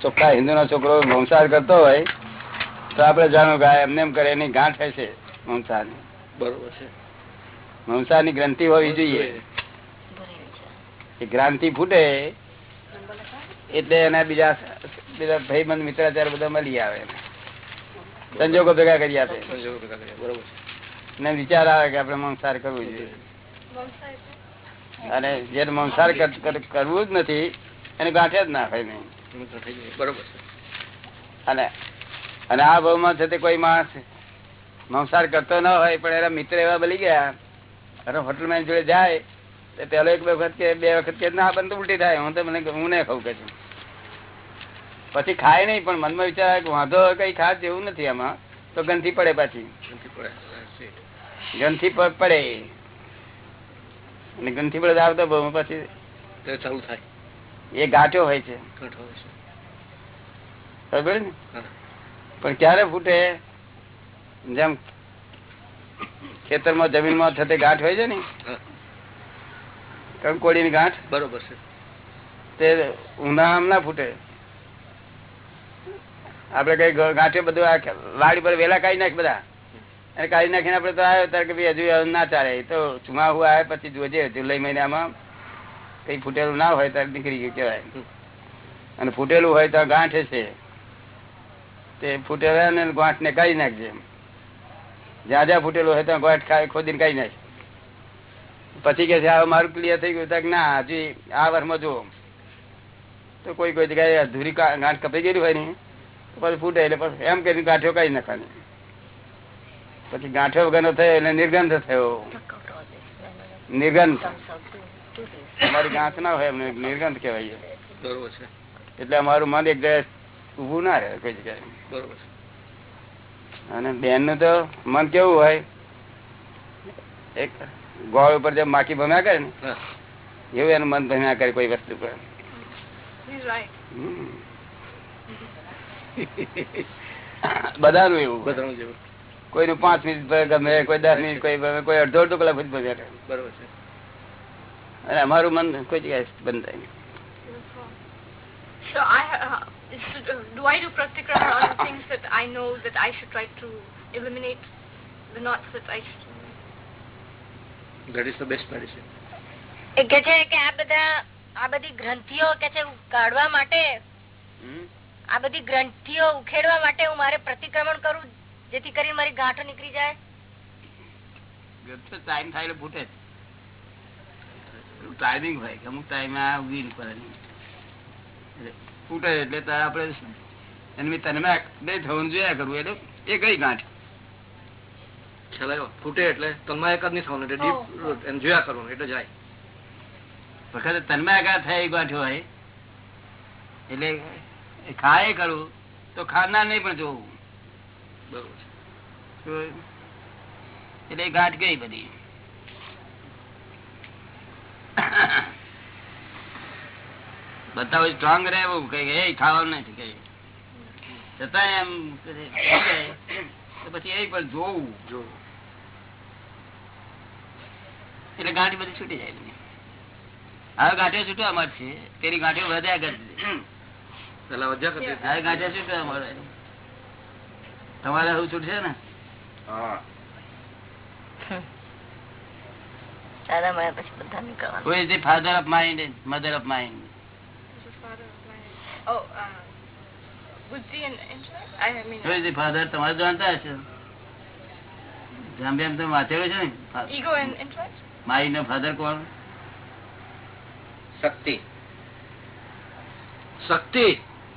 ચોખ્ખા હિન્દુ નો છોકરો વંસાર કરતો હોય તો આપડે જાણો કે એમને એમ કરે એની ગાંઠ હશે વંસાર બરોબર છે. વંસારની ગ્રંથિ હોવી જોઈએ. એ ગ્રાંતિ ફૂટે એટલે એના બીજા બીજા ભાઈબંધ ત્યારે બધા મળી આવે સંજોગો ભેગા કરી આપે. સંજોગો બરોબર છે. ને વિચાર આવે કે આપણે મંસાર કરવું જોઈએ. અને જેને મંસાર કર- કર- કરવું જ નથી એને ગાંઠે જ ના નહીં. બરોબર અને અને આ ભાવમાં છે તે કોઈ માણસ મંસાર કરતો ન હોય પણ એના મિત્ર એવા બની ગયા. અને હોટલમેન જોડે જાય તો પેલો એક બે વખત કે બે વખત કે ના બંધ ઉલટી થાય. હું તો મને હું નહીં ખાઉં કે છું. પછી ખાય નહીં પણ મનમાં વિચાર કે વાંધો કઈ ખાસ જેવું નથી આમાં તો ગંથી પડે પાછી. ગંથી પડે અને ગંથી પડે આવતો ભાવ પછી ચાલુ થાય. એ ગાંઠો હોય છે. ને? પણ ક્યારે ફૂટે? જેમ ખેતરમાં જમીનમાં થતે ગાંઠ હોય છે ને? કંકોડી ની ગાંઠ? બરોબર છે. તે ઉનાળામાં ના ફૂટે. આપડે કઈ ગાંઠે બધું વાડી પર વેલા કાઢી નાખ બધા. અને કાઢી નાખીને આપડે તો આવ્યો ત્યારે કે હજુ ના ચાલે. એ તો ચુમાહુ આવે પછી જોજે જુલાઈ મહિનામાં. કઈ ફૂટેલું ના હોય ત્યારે નીકળી ગયું કેવાય અને ફૂટેલું હોય તો ગાંઠ છે. તે ફૂટેલા ને ગાંઠ ને કાઢી નાખજે જ્યાં જ્યાં ફૂટેલું હોય ત્યાં ગાંઠ ખાય, ખોદીને કાઢી નાખ. પછી કે છે હવે મારું ક્લિયર થઈ ગયું. ના, હજી આ વર્ષમાં જુઓ. તો કોઈ કોઈ જગ્યાએ અધૂરી ગાંઠ કપાઈ ગયેલી હોય ને પછી ફૂટે એટલે પછી એમ કરીને ગાંઠો કાઢી નાખવાની. પછી ગાંઠો વગરનો થયો એટલે નિર્ગંધ થયો. નિર્ગંધ. અમારી ગાંઠ ના હોય એમને નિર્ગંધ કહેવાય બરોબર છે. એટલે અમારું મન એક જગ્યાએ ઉભું ના રહે કોઈ જગ્યાએ. બરોબર અને બેનનું તો મન કેવું હોય એક ગોળ ઉપર જે માખી ભમ્યા કરે ને એવું એનું મન ભમ્યા કરે કોઈ વસ્તુ પર. બધાનું એવું બધાનું જેવું કોઈનું પાંચ મિનિટ ગમે કોઈ દસ મિનિટ કોઈ ગમે, કોઈ અડધો અડધો કલાક ભમ્યા કરે. બરોબર છે. અને અમારું મન કોઈ જગ્યાએ બંધ થાય નહીં. So I uh, is- uh, do I do pratikrama on the things that I know that I should try to eliminate the knots that I should. that is the best medicine એ કે છે કે આ બધા આ બધી ગ્રંથિઓ કે છે કાઢવા માટે હમ? આ બધી ગ્રંથિઓ ઉખેડવા માટે હું મારે પ્રતિક્રમણ કરું જેથી કરીને મારી ગાંઠો નીકળી જાય ટાઈમ થાય એટલે ફૂટે જ ટાઈમિંગ હોય કે અમુક ટાઈમે આ ઉગી ન પડે ફૂટે એટલે તો આપણે એની તને બે થવાનું જોયા કરવું એટલે એ કઈ ગાંઠ. ફૂટે એટલે તન્મય એક જ નહીં થવાનું એટલે ડીપ એમ જોયા કરવાનું એટલે જાય. વખતે તન્માયાકાર થાય એ ગાંઠ હોય. એટલે એ ખાય કરવું તો ખાનાર નહીં પણ જોવું. બરોબર તો એટલે એ ગાંઠ ગઈ બધી. બધા સ્ટ્રોંગ રહેવું કઈ એ ખાવાનું નથી. કઈ. છતાં એમ પછી એ પણ જોવું. જોવું. એટલે ગાંઠી બધી છૂટી જાય. હવે ગાંઠીઓ છૂટવા મળશે. તેની ગાંઠીઓ વધ્યા કરતી હવે ગાંઠો છૂટવા મળે. તમારે શું છૂટશે ને? હા. દાદા મારે પછી બધા નીકળવાનું Who is the father of mind and mother of mind? This is father of my. Oh, uh, buddhi and intellect. I mean, Who is the father? તમારે જાણતા હશો જામ તો વાંચેલું છે ને ego and intellect. My no father કોણ શક્તિ શક્તિ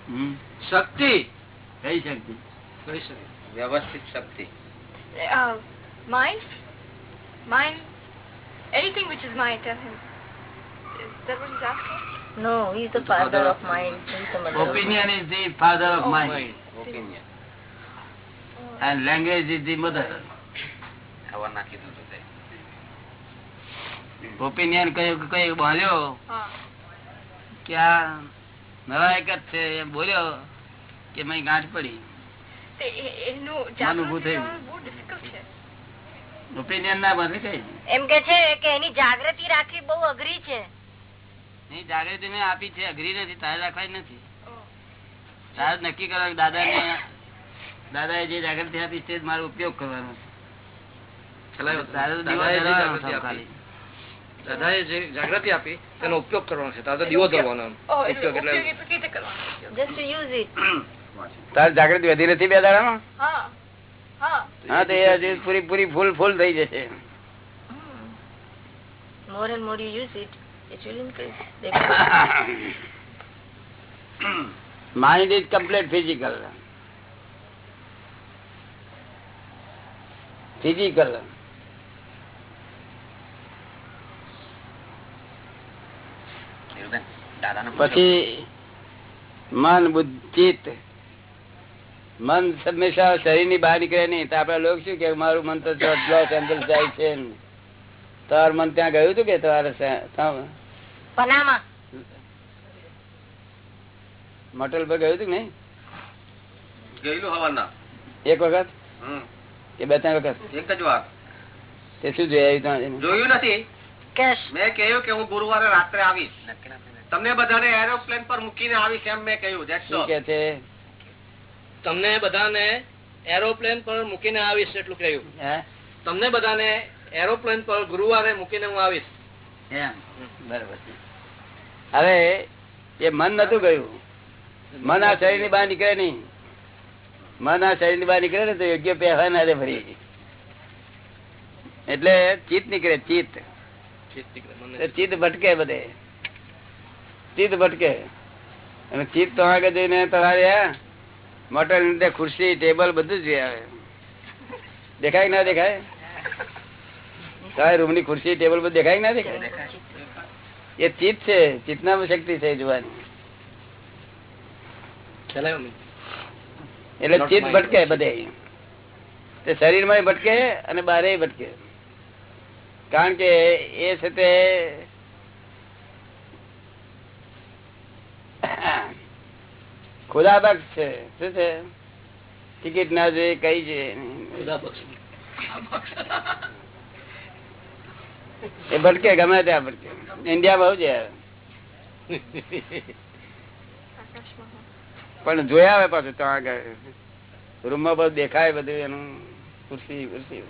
હમ? શક્તિ કઈ શક્તિ કઈ શકે વ્યવસ્થિત શક્તિ Uh, mind, mind, anything which is mine. Tell him. Is that what he's asking? No, he's the father, father of mind he is the father of Oh, mind opinion and language is the mother હવા નાખી દીધું તે opinion કયું કઈ બોલ્યો? કે આ નવા એક જ છે એમ બોલ્યો કે મેં ગાંઠ પડી? એનું જાગૃતિ થયું. કરવાનું બહુ difficult છે. ઓપિનિયન ના બદલી કઈ એમ કે છે કે એની જાગૃતિ રાખવી બહુ અઘરી છે. નહીં જાગૃતિ મેં આપી છે અઘરી નથી તારે રાખવાની નથી. તારે નક્કી કરો દાદા ને દાદા જે જાગૃતિ આપી તે મારો ઉપયોગ કરવાનો છેલ્લા તારે તો દીવો દાદાએ જે જાગૃતિ આપી. ખાલી. દાદાએ જે જાગૃતિ આપી તેનો ઉપયોગ કરવાનો છે. તારે તો દીવો ધરવાનો એમ. એટલે ઉપયોગ એટલે ઉપયોગી તો કેવી રીતે કરવાનું? જસ્ટ ટુ યુઝ ઇટ તારે જાગૃતિ વધી નથી બે દાડામાં? હા. તો એ હજી પૂરી પૂરી ફૂલ ફૂલ થઈ જશે. More and more you use it it will increase mind is complete physical physical પછી મન બુદ્ધિત. મન હંમેશા શરીરની બહાર નીકળે નહીં. તો આપડા લોકો શું કે મારું મન તો લોસ જાય છે તાર મન ત્યાં ગયું હતું કે તમારે મોટેલ પર ગયું હતું કે નહીં? ગયેલું હવાના. એક વખત? હમ. કે બે ત્રણ વખત? એક જ વાર. તે શું જોયું જોયું નથી. મેં કહ્યું કે હું ગુરુવારે રાત્રે આવીશ. તમને બધાને એરોપ્લેન પર મૂકીને આવીશ એમ મેં કહ્યું કે છે? તમને બધાને એરોપ્લેન પર મૂકીને આવીશ એટલું કહ્યું? તમને બધાને એરોપ્લેન પર ગુરુવારે મૂકીને હું આવીશ. બરાબર હવે એ મન નતું ગયું. મન આ શરીરની બહાર નીકળે નહીં. મન આ શરીરની બહાર નીકળે ને તો યોગ્ય પહેવા ના ફરી. એટલે ચિત્ત નીકળે ચિત્ત. ચિત્ત ભટકે બધે. ચિત્ત ભટકે. અને ચિત્ત તો આગળ જઈને તમારે લીધે ખુરશી ટેબલ બધું જ આવે દેખાય ના દેખાય? રૂમની ખુરશી ટેબલ બધું દેખાય ના દેખાય? એ ચિત્ત છે ચિત્તનામાં શક્તિ છે જોવાની. એટલે ચિત્ત ભટકે બધે તે શરીરમાં ભટકે અને બારે ભટકે. કારણ કે એ છે તે ખુદા બક્ષ છે. શું છે? ટિકિટ ના જોઈએ કઈ છે. એ ભટકે ગમે ત્યાં ભટકે ઇન્ડિયામાં બહુ છે. પણ જોયા આવે પાછું ત્યાં આગળ. રૂમમાં બધું દેખાય બધું એનું ખુરશી ખુરશી.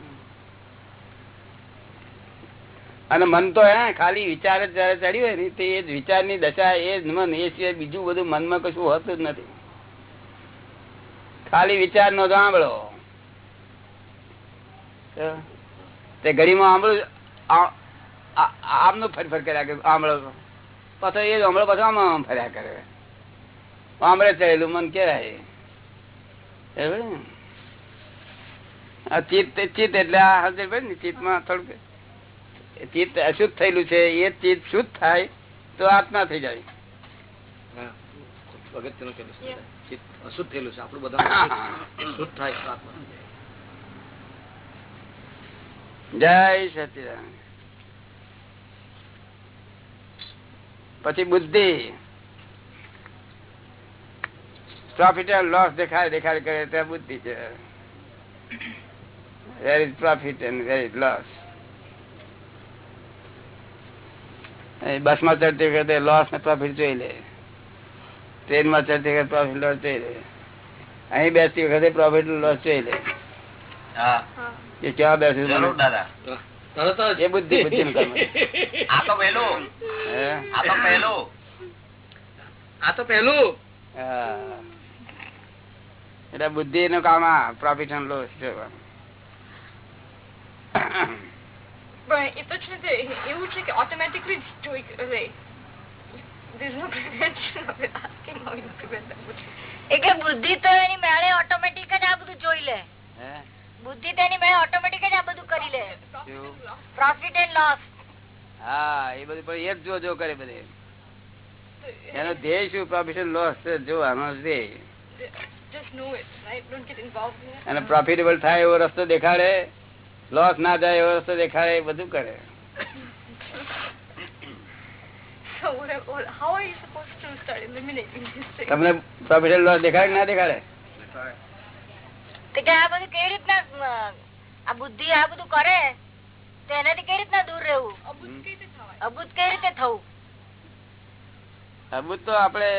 અને મન તો હે, ખાલી વિચાર જ જયારે ચડ્યું હોય ને, તે એ જ વિચારની દશા, એ જ મન, એ સિવાય બીજું બધું મનમાં કશું હોતું જ નથી. ખાલી વિચાર નો સાંભળો તે ઘડીમાં આંબળું આમનું ફરી ફર કર્યા કરે, આંબળો પાછો એ આંબળો પાછો આમ આમ ફર્યા કરે. આંબળે ચડેલું મન કેવાય ચિત્ત ચિત્ત એટલે આ સમજણ ને, ચિત્તમાં થોડુંક ચિત્ત અશુદ્ધ થયેલું છે એ ચિત્ત શુદ્ધ થાય તો આત્મા થઈ જાય. અગત્યનું કહેલું ચિત્ત અશુદ્ધ થયેલું છે. આપણું બધા શુદ્ધ થાય તો આત્મા. જય. સચિદાન પછી બુદ્ધિ. પ્રોફિટ એન્ડ લોસ દેખાય દેખાય કરે ત્યાં બુદ્ધિ છે. Where is profit and where is loss બસમાં ચડતી વખતે લોસ ને પ્રોફિટ જોઈ લે. ટ્રેનમાં ચડતી વખતે પ્રોફિટ લોસ જોઈ લે. અહીં બેસતી વખતે પ્રોફિટ લોસ જોઈ લે. હા. હા એ કેવા બેસી દાદા. એ બુદ્ધિ બુદ્ધિનું આ તો પેલું હે? આ તો પહેલું. આ તો પહેલું. એટલે બુદ્ધિ નું કામ આ પ્રોફિટ એન્ડ લોસ પણ એ તો છે તે એવું છે કે ઓટોમેટિકલી જોઈ એટલે there's no prevention of it asking how you prevent that. એટલે બુદ્ધિ તો એની મેળે ઓટોમેટિક જ આ બધું જોઈ લે. બુદ્ધિ તો એની મેળે ઓટોમેટિક જ આ બધું કરી લે. પ્રોફિટ એન્ડ લોસ હા એ બધું પણ એક જો જો કરે બધે. એનો ધ્યેય શું? પ્રોફિટ એન્ડ લોસ જો આનો ધ્યેય અને પ્રોફિટેબલ થાય એવો રસ્તો દેખાડે. લોસ ના જાય એવો રસ્તો દેખાય એ બધું કરે? તમને પ્રોફિટેડ લોસ દેખાડે ના દેખાડે? આ બધું કેવી રીતના આ બુદ્ધિ આ બધું કરે? તો એનાથી કેવી રીતના દૂર રહેવું? અબુદ્ધ કેવી રીતે? અબુદ્ધ થવું? અબુદ તો આપડે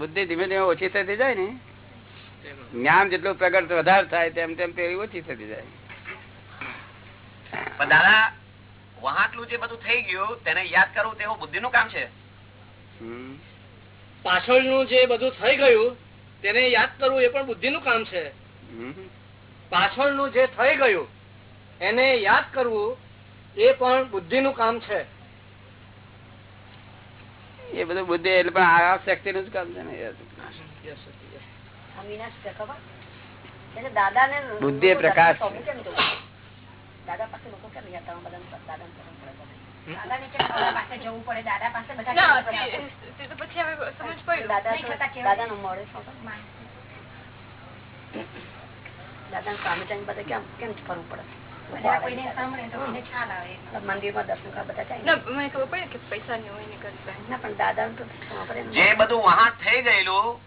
બુદ્ધિ ધીમે ધીમે ઓછી થતી જાય ને. જ્ઞાન જેટલું પ્રગટ વધારે થાય તેમ તેમ પેલી ઓછી થતી જાય. પણ દાદા વહાટલું જે બધું થઈ ગયું તેને યાદ કરવું તેવું બુદ્ધિ નું કામ છે. પાછળનું જે બધું થઈ ગયું તેને યાદ કરવું એ પણ બુદ્ધિનું કામ છે. પાછળનું જે થઈ ગયું એને યાદ કરવું એ પણ બુદ્ધિનું કામ છે એ બધું બુદ્ધિ એટલે પણ આ શક્તિ નું જ કામ છે ને દાદા ને બુદ્ધિ પ્રકાશ? દાદા પાસે લોકો કેમ કરવું પડે બધે. દાદા પાસે જવું પડે? દાદા પાસે બધા ના, જવું પડે? તે- તે તો પછી હવે સમજ પડ્યું દાદા તો- દાદાનું મળે શું તો? દાદાને સામે જઈને બધે કેમ કેમ ફરવું પડે? મંદિરમાં દર્શન કરવા બધા જાય. ના મને ખબર પડી કે પૈસા ની હોય ને કરતા પણ દાદા પડે ને. જે બધું વહાટ થઈ ગયેલું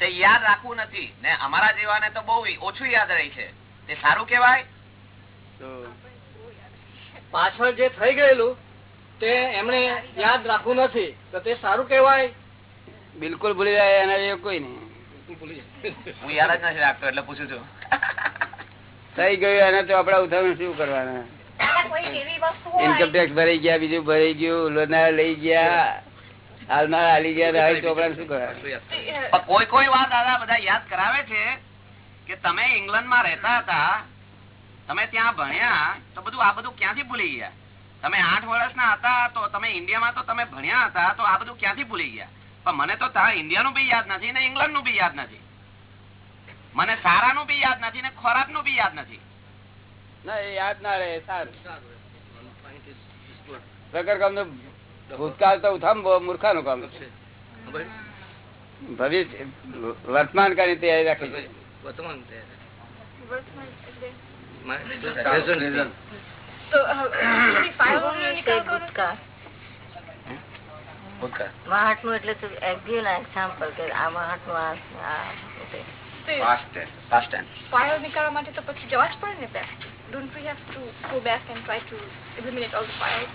તે યાદ રાખવું નથી. ને અમારા જેવાને તો બહુ ઓછું યાદ રહી છે. તે સારું કેવાય પાછળ જે થઈ ગયેલું તે એમણે યાદ રાખવું નથી. તો તે સારું કેવાય બિલકુલ ભૂલી જાય એના જેવું કોઈ નહીં. હું યાદ જ નથી રાખતો એટલે પૂછું છું. થઈ ગયું એને તો આપડા ઉઠાવીને શું કરવાના? ઇન્કમટેક્સ ભરાઈ ગયા બીજું ભરાઈ ગયું લોનાર લઈ ગયા હાલના હાલી ગયા શું કરવાનું? કોઈ કોઈ વાત દાદા બધા યાદ કરાવે છે કે તમે ઇંગ્લેન્ડમાં રહેતા હતા તમે ત્યાં ભણ્યા તો બધું આ બધું ક્યાંથી ભૂલી ગયા? તમે આઠ વર્ષના હતા તો તમે ઇન્ડિયામાં તો તમે ભણ્યા હતા તો આ બધું ક્યાંથી ભૂલી ગયા? પણ મને તો ઇન્ડિયાનું બી યાદ નથી ને ઇંગ્લેન્ડનું બી યાદ નથી. મને સારાનું બી યાદ નથી ને ખોરાકનું બી યાદ નથી. ના એ યાદ ના રહે સારું. પ્રકર કામ ભૂતકાળ તો ઉઠામ મૂર્ખાનું કામ. છે ભવિષ્ય વર્તમાન કાળની તૈયારી રાખી છે. વર્તમાન વર્તમાન એટલે પ્રેઝન્ટ તો હવે ફાઇલ નિકાલ કરો મહાટનું એટલે તું give an example કે આ મહાટનું આ- આ છે. ફાઇલ નીકાળવા માટે તો પછી જવા જ પડે ને back don't we have to go back and try to eliminate all the files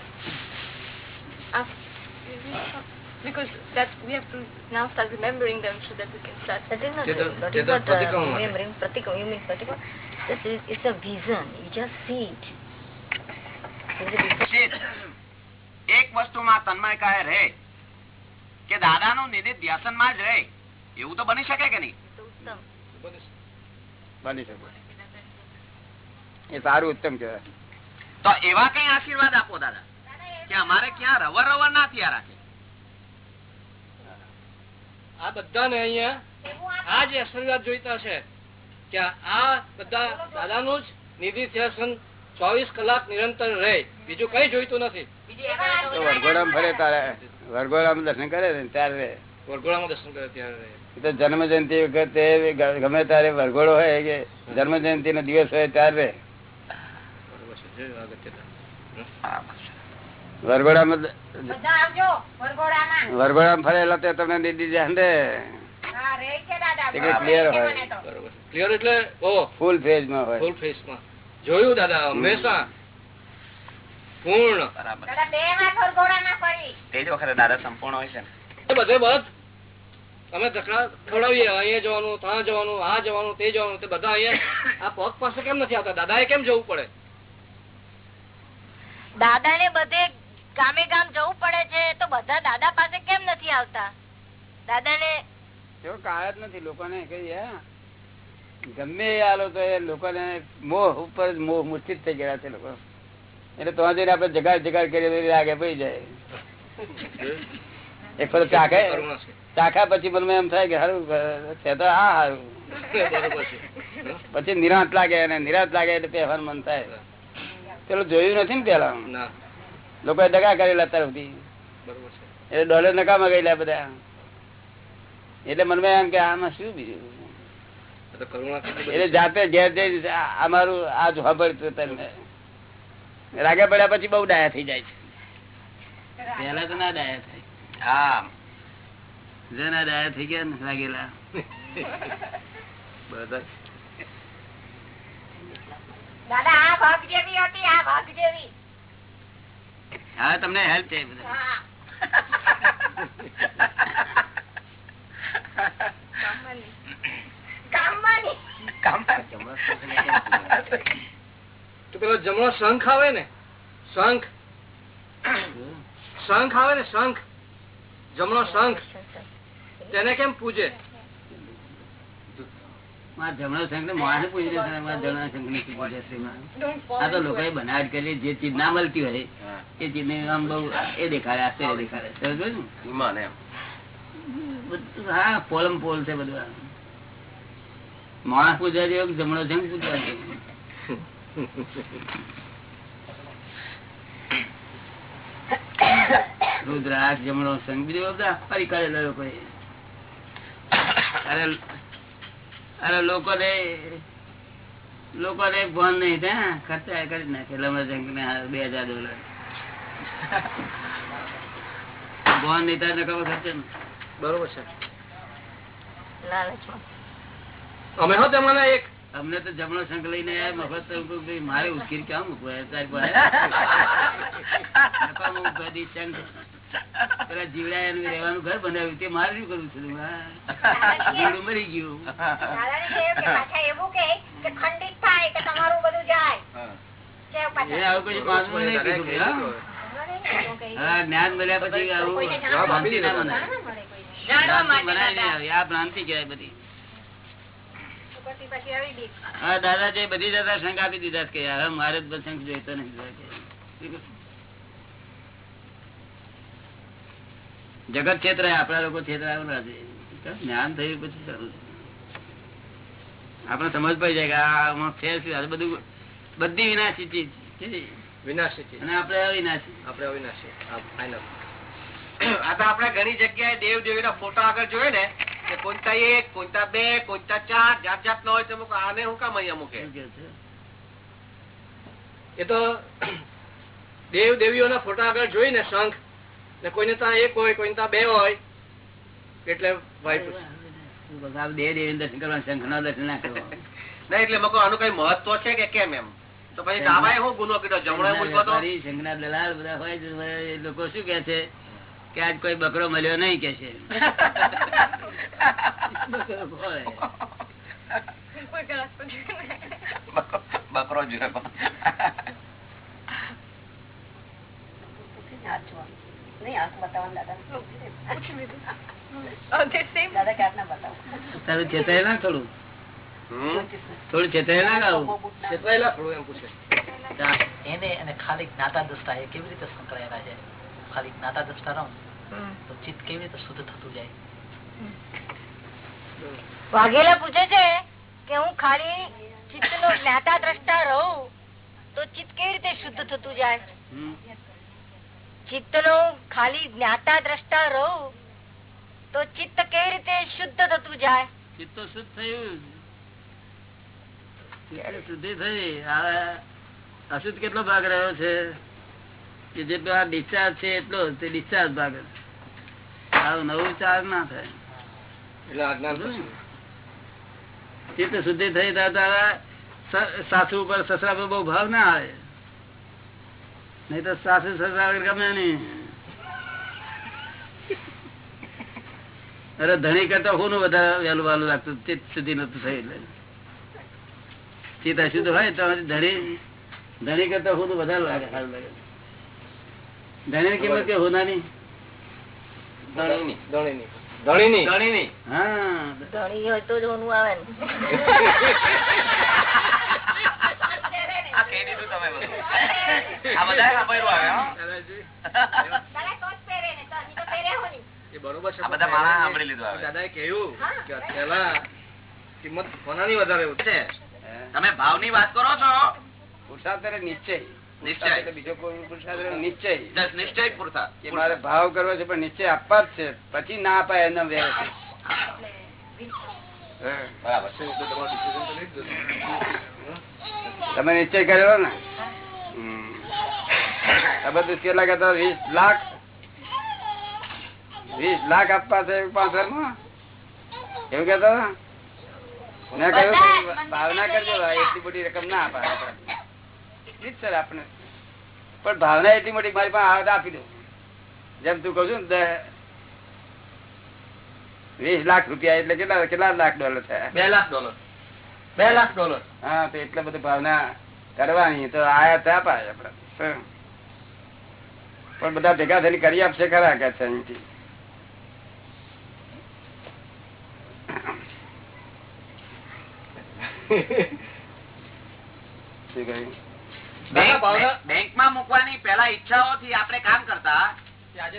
because that we have to now start remembering them so that we can start That is not તે તો- that તે is તો not, uh, પ્રતિક્રમણ માટે. remembering પ્રતિક્રમણ. You mean પ્રતિક્રમણ? This is it's a vision. You just see it. એક વસ્તુમાં તન્મયકાએ રહે કે દાદાનું નિધિ ધ્યાસનમાં જ રહે એવું તો બની શકે કે નહીં? બની શકે. એ સારું ઉત્તમ કહેવાય. તો એવા કઈ આશીર્વાદ આપો દાદા? કે અમારે ક્યાં રવર રવર ના થયા રાખે. આ બધાને અહીંયા આ જ આશીર્વાદ જોઈતા છે. કે આ બધા દાદાનું જ નિધિ ચોવીસ કલાક નિરંતર રહે. બીજું કઈ જોઈતું નથી. તો વરઘોડામાં ફરે તારે. વરઘોડામાં દર્શન કરે ને ત્યારે. વરઘોડામાં દર્શન કરે ત્યારે જન્મ જયંતિ વખતે ગમે ત્યારે વરઘોડો હોય કે જન્મ જયંતિ નો દિવસ હોય ત્યારે વરઘોડામાં વરઘોડામાં. ફરેલા તે તમને દીદી. દે દાદા. clear બરાબર છે હોય. બરોબર ક્લિયર એટલે? ઓ. ફૂલ ફેઝમાં હોય. ફૂલ ફેસમાં જોયું દાદા હંમેશા. પૂર્ણ. બરાબર. દાદા દાદા સંપૂર્ણ હોય છે ને. બધે બધ અમે ધકડા ખવડાવીએ અહીંયા જવાનું ત્યાં જવાનું આ જવાનું તે જવાનું તે બધા અહીંયા આ પગ પાસે કેમ નથી આવતા? દાદાએ કેમ જવું પડે? દાદા ને બધે ગામે ગામ જવું પડે છે તો બધા દાદા પાસે કેમ નથી આવતા? દાદા ને કાળ જ નથી લોકોને કઈ હા ગમે આલો તો એ લોકોને મોહ ઉપર મોહ મૂર્છિત થઈ ગયા છે લોકો. એટલે તો જઈને આપડે જગાડ જગાડ કરીએ આગળ પડી જાય. એક ફરજ ચાખે ચાખા પછી મનમાં એમ થાય કે સારું છે તો હા સારું પછી નિરાંત લાગે અને નિરાંત લાગે એટલે પહેવાનું મન થાય. પેલું જોયું નથી ને પેલા લોકોએ દગા કરેલા તરફથી એટલે ડોલર નકામાં ગયેલા બધા. એટલે મનમાં એમ કે આમાં શું બીજું આ તો કરુણા કેટલી બધી એટલે જાતે ઘેર જઈ આ- અમારું આ જોવા પડતું તમને રાગે પડ્યા પછી બહુ ડાયા થઈ જાય છે. પેલા તો ના ડાયા થાય. હા. જેના ડાયા થઈ ગયા ને લાગેલા બધા. હા તમને હેલ્પ છે બધા. કામવાની. તો પેલો જમણો શંખ આવે ને શંખ. શંખ આવે ને શંખ. જમણો શંખ. તેને કેમ પૂજે? જમણો શંખ ને માણસ પૂછી જમણા શંખ ને fall આ તો it. બનાવટ કરી જે ચીજ ના મળતી હોય એ ચીજ ને આમ બહુ એ દેખાડે આશ્ચર્ય દેખાડે. સમજો ને? એમ. બધું હા પોલમ પોલ છે બધું. માણસ પૂજા જેવો જમણો જંગ પૂજા જેવો. રુદ્રાક્ષ જમણો શંખ બીજો બધા ફરી કાઢેલા લોકો અરે અરે લોકોને લોકોને ભણ નહીં ત્યાં ખર્ચા કરી નાખે લમણો જંગ ને બે હજાર ડોલર. ભણ નહીં ત્યાં ખબર ખર્ચે ને. બરોબર છે. લાલચમાં. અમે હો તેમાંના એક અમને તો જમણો શંખ લઈને મફત મારે ઉશ્કેરી ક્યાં શંખ. પેલા જીવડા એનું રહેવાનું ઘર બનાવ્યું તે મારે શું કરું છું. જીવડું મરી ગયું. દાદાને કહ્યું કે પાછા એવું કે ખંડિત થાય કે તમારું બધું જાય. કે એ પાછા. આવું કઈ માનવું નહીં કીધું જ્ઞાન મળ્યા પછી આવું ભ્રાંતિ ના. ના. આવી. આ ભ્રાંતિ કહેવાય બધી ઉપરથી પછી આવી બીક. હા દાદા બધી દાદા શંખ આપી દીધા કે યાર મારે શંખ જોઈતો નહીં જગત ક્ષેત્ર આપણા લોકો ક્ષેત્ર આવું ના જ્ઞાન થયું પછી આપણે સમજ પડી જાય કે આમાં ફેર શું? બધું બધી વિનાશી ચીજ છે. વિનાશી ચીજ. અને આપણે અવિનાશી. આપણે અવિનાશી. આ તો આપણે ઘણી જગ્યાએ દેવ દેવી ના ફોટા આગળ જોયે ને કે કોઈતા એક કોઈતા બે કોઈતા ચાર જાત જાત ના હોય તો. આને હું કામ અહીંયા મૂકે? એ તો દેવ દેવીઓના ફોટા આગળ જોઈને શંખ ને કોઈને ત્યાં એક હોય કોઈને ત્યાં બે હોય એટલે ભાઈ બે દેવી દર્શન કરવા શંખ ના દર્શન ના કરવા. ના એટલે મકો આનું કઈ મહત્વ છે કે કેમ એમ? તો પછી દાવાએ હું ગુનો કીધો જમણો શંખ ના દલાલ બધા હોય લોકો શું કે છે? કે આજ કોઈ બકરો મળ્યો નહીં કે છે. બકરો જોયો. તારું થોડું? થોડું ચેતવાયેલા થોડું એમ પૂછે. એને અને ખાલી જ્ઞાતા દ્રષ્ટા એ કેવી રીતે સંકળાયેલા છે? ખાલી જ્ઞાતા દ્રષ્ટા રહું તો ચિત્ત કેવી રીતે શુદ્ધ થતું જાય? વાઘેલા પૂછે છે કે હું ખાલી ચિત્ત નો જ્ઞાતા દ્રષ્ટા રહું તો ચિત્ત કેવી રીતે શુદ્ધ થતું જાય? ચિત્ત નો ખાલી જ્ઞાતા દ્રષ્ટા રહું તો ચિત્ત કેવી રીતે શુદ્ધ થતું જાય? ચિત્ત શુદ્ધ થયું. શુદ્ધિ થઈ? હવે અશુદ્ધ કેટલો ભાગ રહ્યો છે? કે જેટલો આ ડિસ્ચાર્જ છે એટલો તે ડિસ્ચાર્જ ભાગ આવું નવું ચાર્જ ના થાય. ચિત્ત શુદ્ધિ થઈ તારા સાસુ ઉપર સસરા પર બહુ ભાવ ના આવે. નહીં તો સાસુ સસરા ગમે નહીં. અરે ધણી કરતા હું વધારે વહેલું વાલું લાગતું ચિત્ત સુધી નતું થયું એટલે. ચિત્ત અશુદ્ધ હોય તો ધણી ધણી કરતા હું વધારે લાગે સારું લાગે. ધણી કિંમત કે હોનાની? ને. કિંમત કોનાની વધારે છે તમે ભાવની વાત કરો છો. પુરુષાર્થ નિશ્ચય નિશ્ચય. બીજો પુરુષાર્થ નિશ્ચય. નિશ્ચય પૂરતા. મારે ભાવ કરવો છે પણ નિશ્ચય આપવા જ છે. પછી ના અપાય એના વ્યવસ્થિત તમે નિશ્ચય કરેલો ને? બધું કેટલા કહેતા વીસ લાખ? વીસ લાખ આપવા છે પાંચમાં એવું કેતો મેં કહ્યું ભાવના કરજો એટલી બધી રકમ ના અપાય. ઠીક સર આપણે. પણ ભાવના એટલી મોટી મારી પાસે આપી દઉં. જેમ તું કહું છું વીસ લાખ રૂપિયા એટલે કેટલા કેટલા લાખ ડોલર થયા? બે લાખ ડોલર. બે લાખ ડોલર. હા તો એટલે બધું ભાવના કરવાની. તો આયા ત્યાં પાય આપડે પણ બધા ભેગા થઈને કરી આપશે ખરા કે અહીંથી? શું કહ્યું? દાદા માં મૂકવાની પેલા ઈચ્છાઓથી આપણે કામ કરતા.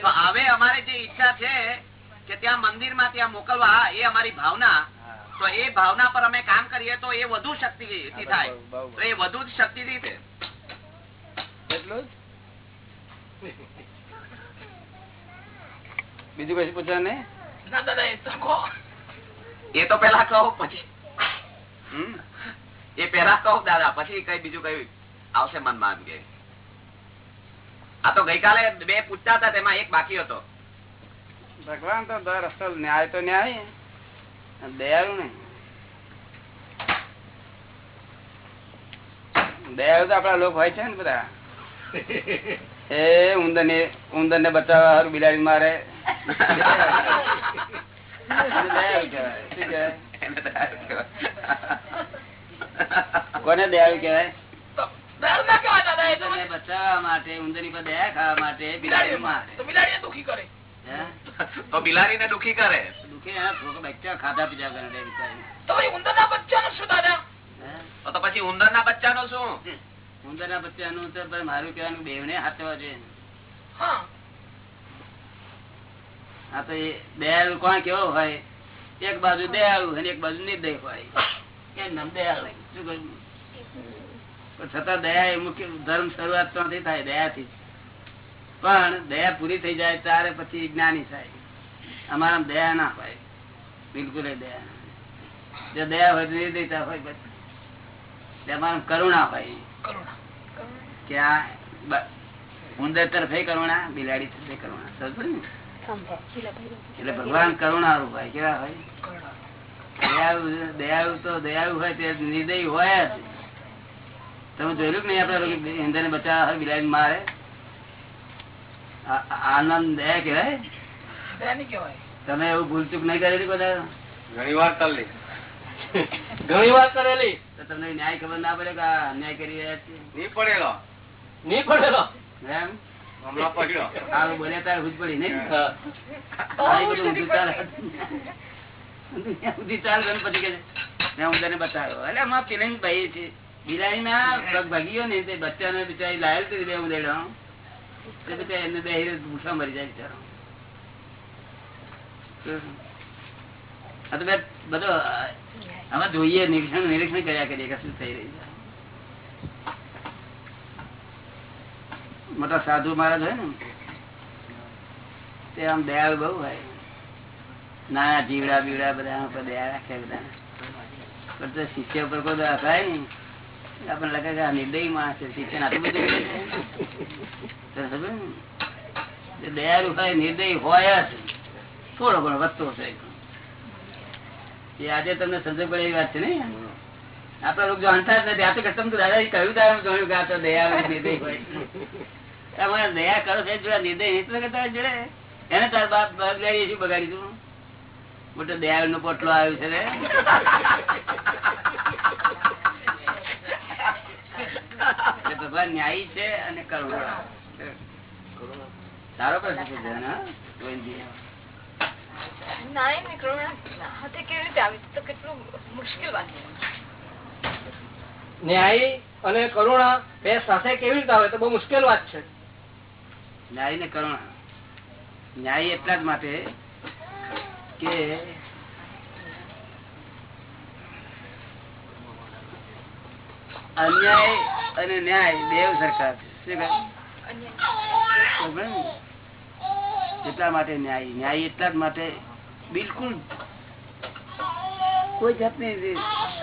તો હવે અમારે જે ઈચ્છા છે કે ત્યાં મંદિરમાં ત્યાં મોકલવા એ અમારી ભાવના. તો એ ભાવના પર અમે કામ કરીએ તો એ વધુ શક્તિ થાય. તો એ વધુ શક્તિ થી બીજું કશું પૂછવા ને? દાદા એ તો કહો. એ તો પેલા કહો પછી. એ પેલા કહો દાદા પછી કઈ બીજું કઈ આવશે મનમાં એમ કે. આ તો ગઈકાલે બે પૂછતા હતા તેમાં એક બાકી હતો. ભગવાન તો દર અસલ ન્યાય તો ન્યાય દયાળુ ને દયાળુ તો આપડા લોકો હોય છે ને બધા. એ ઉંદર ને ઉંદર ને બચાવવા હારું બિલાડી મારે. કોને દયાળુ કહેવાય? બચાવવા માટે ઉંદર પર દયા ખાવા માટે બિલાડી મારે. તો બિલાડીને દુખી કરે. હે? તો બિલાડીને દુખી કરે. દુખે એના છોકરા બચ્ચા ખાધા પીધા કરે બિચારી. તો પછી ઉંદરના બચ્ચાનું શું દાદા? તો તો પછી ઉંદર ના બચ્ચાનો શું? ઉંદરના બચ્ચાનું તો મારું કહેવાનું બેવને હાથવા છે હા. તો એ દયાળુ કોણ કેવો હોય? એક બાજુ દયાળુ અને એક બાજુ નિર્દય હોય. એમ નામ દયાળુ. શું કહ્યું? છતાં દયા એ મુખ્ય ધર્મ શરૂઆત તો નથી થાય દયાથી. પણ દયા પૂરી થઈ જાય ત્યારે પછી જ્ઞાની થાય. અમારા દયા ના હોય. બિલકુલ દયા જો દયા હોય નિર્દયતા હોય અમારા કરુણા હોય. કે આ ઉંદર તરફે કરુણા બિલાડી તરફે કરુણા. સમજો ને? એટલે ભગવાન કરુણા હોય. કેવા હોય? દયાળુ દયાળુ તો દયાળુ હોય તે નિર્દય હોય જ. તમે જોયેલું કે નહીં આપડે ઇન્દ્રને ને બિલાડી મારે? આનંદ દયા કહેવાય? તમે એવું ભૂલચૂક નહીં કરેલી બધા ઘણી વાર કરેલી. ઘણી વાર કરેલી. તો તમને ન્યાય ખબર ના પડે કે અન્યાય કરી રહ્યા છે નહીં પડેલો. નહીં પડેલો. એમ? બોલ્યા તારે હુજ પડી નહીં? હા. ચાલે. પછી કે છે, મેં બતાવ્યો. એટલે આમાં પેલી ભાઈ છે. બિલાડી ના ભાગીયો ને તે બચ્ચાને બિચારી લાયેલ કરી દે ઉંદેડો. તે બે ભૂસા મરી જાય બિચારો. બધો અમે જોઈએ, નિરીક્ષણ નિરીક્ષણ કર્યા કરીએ કે શું થઈ રહ્યું છે. મોટા સાધુ મહારાજ હોય ને, તે આમ દયાળુ બહુ હોય. નાના જીવડા બીવડા બધા દયા રાખે બધા શિષ્ય ઉપર કોઈ દયા ને આપણને લાગે કે આ નિર્દય માણસ છે દયાળુ હોય નિર્દય હોય જ. થોડો ઘણો વધતો હશે આજે તમને સંજોગ પડે એવી વાત છે ને? આપડા લોકો જાણતા જ નથી. આ તો કસ્ટમ તો દાદાજી કહ્યું તારે જોયું કે આ તો દયા નિર્દય હોય. તમારે દયા કરો છે જોડે નિર્દય હિત કરતા જોડે. એને તાર બાપ બગાડી શું બગાડી તું? મોટો દયાળ નો પોટલો આવ્યો છે ભગવાન ન્યાયી છે અને કરુણા સારો પ્રશ્ન પૂછ્યો ને, હા? ગોવિંદજી. ન્યાય ને કરુણા હાથે કેવી રીતે આવી? તો કેટલું મુશ્કેલ વાત છે. ન્યાયી અને કરુણા બે સાથે કેવી રીતે આવે તો બહુ મુશ્કેલ વાત છે. ન્યાય ને કરુણા. ન્યાયી એટલા જ માટે કે અન્યાય અને ન્યાય બે સરકાર? એટલા માટે ન્યાય. ન્યાય એટલા જ માટે બિલકુલ કોઈ જાતની